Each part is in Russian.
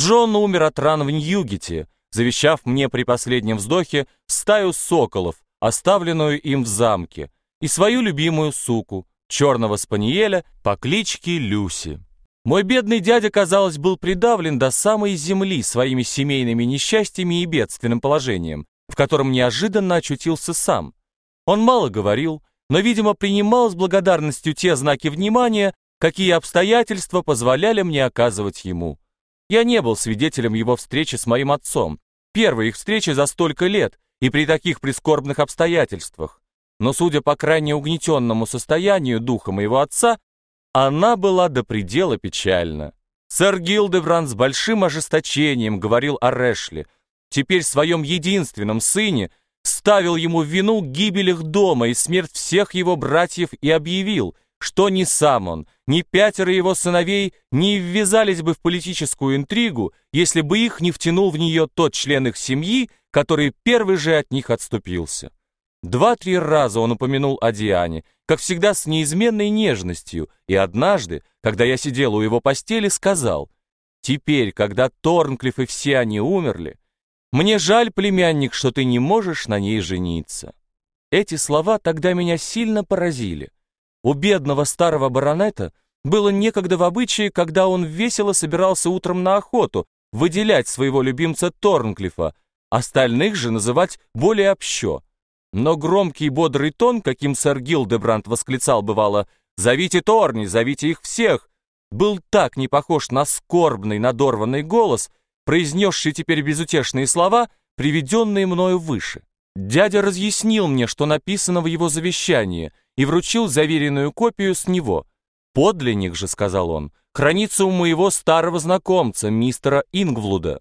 Джон умер от ран в Ньюгете, завещав мне при последнем вздохе стаю соколов, оставленную им в замке, и свою любимую суку, черного спаниеля по кличке Люси. Мой бедный дядя, казалось, был придавлен до самой земли своими семейными несчастьями и бедственным положением, в котором неожиданно очутился сам. Он мало говорил, но, видимо, принимал с благодарностью те знаки внимания, какие обстоятельства позволяли мне оказывать ему. Я не был свидетелем его встречи с моим отцом, первой их встречи за столько лет и при таких прискорбных обстоятельствах. Но, судя по крайне угнетенному состоянию духа моего отца, она была до предела печальна. Сэр Гилдевран с большим ожесточением говорил о Рэшли, теперь своем единственном сыне, ставил ему вину гибель их дома и смерть всех его братьев и объявил, что ни сам он, ни пятеро его сыновей не ввязались бы в политическую интригу, если бы их не втянул в нее тот член их семьи, который первый же от них отступился. Два-три раза он упомянул о Диане, как всегда с неизменной нежностью, и однажды, когда я сидел у его постели, сказал, «Теперь, когда Торнклифф и все они умерли, мне жаль, племянник, что ты не можешь на ней жениться». Эти слова тогда меня сильно поразили. У бедного старого баронета было некогда в обычае, когда он весело собирался утром на охоту, выделять своего любимца Торнклифа, остальных же называть более общо. Но громкий бодрый тон, каким сэр Гилдебранд восклицал бывало «Зовите Торни, зовите их всех!» был так не похож на скорбный, надорванный голос, произнесший теперь безутешные слова, приведенные мною выше. Дядя разъяснил мне, что написано в его завещании, и вручил заверенную копию с него. «Подлинник же», — сказал он, — «хранится у моего старого знакомца, мистера Ингвлуда»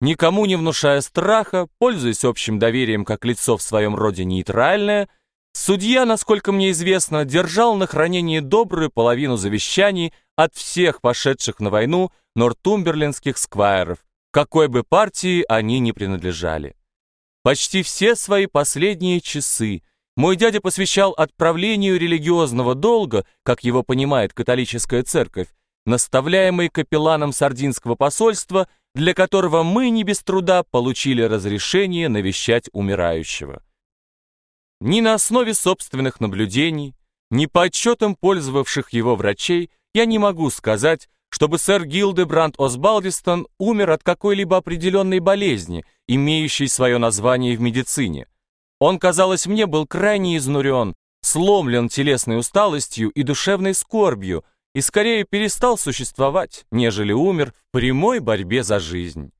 никому не внушая страха, пользуясь общим доверием как лицо в своем роде нейтральное, судья, насколько мне известно, держал на хранении добрую половину завещаний от всех пошедших на войну нортумберлендских сквайров, какой бы партии они ни принадлежали. Почти все свои последние часы мой дядя посвящал отправлению религиозного долга, как его понимает католическая церковь, наставляемый капелланом сардинского посольства для которого мы не без труда получили разрешение навещать умирающего. Ни на основе собственных наблюдений, ни по отчетам пользовавших его врачей я не могу сказать, чтобы сэр Гилдебранд Осбалдистон умер от какой-либо определенной болезни, имеющей свое название в медицине. Он, казалось мне, был крайне изнурен, сломлен телесной усталостью и душевной скорбью, и скорее перестал существовать, нежели умер в прямой борьбе за жизнь.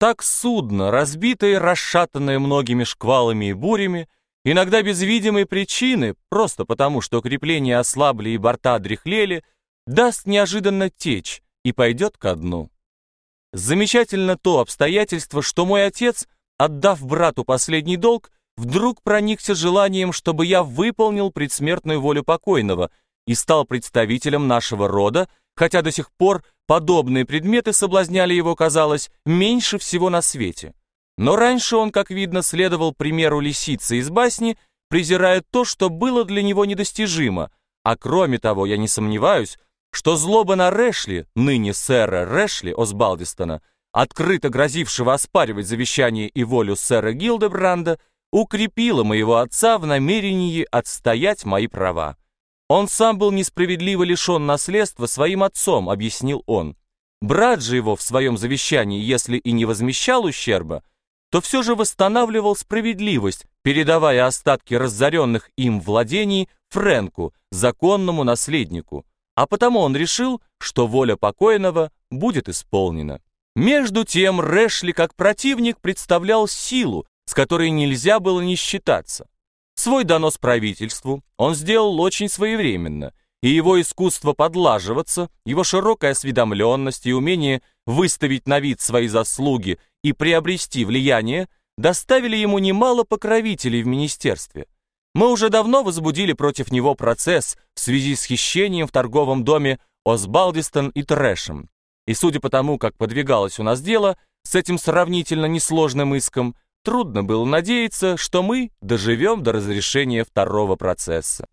Так судно, разбитое и расшатанное многими шквалами и бурями, иногда без видимой причины, просто потому, что крепления ослабли и борта дряхлели, даст неожиданно течь и пойдет ко дну. Замечательно то обстоятельство, что мой отец, отдав брату последний долг, вдруг проникся желанием, чтобы я выполнил предсмертную волю покойного — и стал представителем нашего рода, хотя до сих пор подобные предметы соблазняли его, казалось, меньше всего на свете. Но раньше он, как видно, следовал примеру лисицы из басни, презирая то, что было для него недостижимо, а кроме того, я не сомневаюсь, что злоба на Рэшли, ныне сэра Рэшли Осбалдистона, открыто грозившего оспаривать завещание и волю сэра Гилдебранда, укрепила моего отца в намерении отстоять мои права. Он сам был несправедливо лишен наследства своим отцом, объяснил он. Брат же его в своем завещании, если и не возмещал ущерба, то все же восстанавливал справедливость, передавая остатки разоренных им владений Френку, законному наследнику. А потому он решил, что воля покойного будет исполнена. Между тем Рэшли как противник представлял силу, с которой нельзя было не считаться. Свой донос правительству он сделал очень своевременно, и его искусство подлаживаться, его широкая осведомленность и умение выставить на вид свои заслуги и приобрести влияние доставили ему немало покровителей в министерстве. Мы уже давно возбудили против него процесс в связи с хищением в торговом доме Осбалдистон и Трэшем. И судя по тому, как подвигалось у нас дело, с этим сравнительно несложным иском, Трудно было надеяться, что мы доживем до разрешения второго процесса.